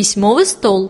письмовый стол.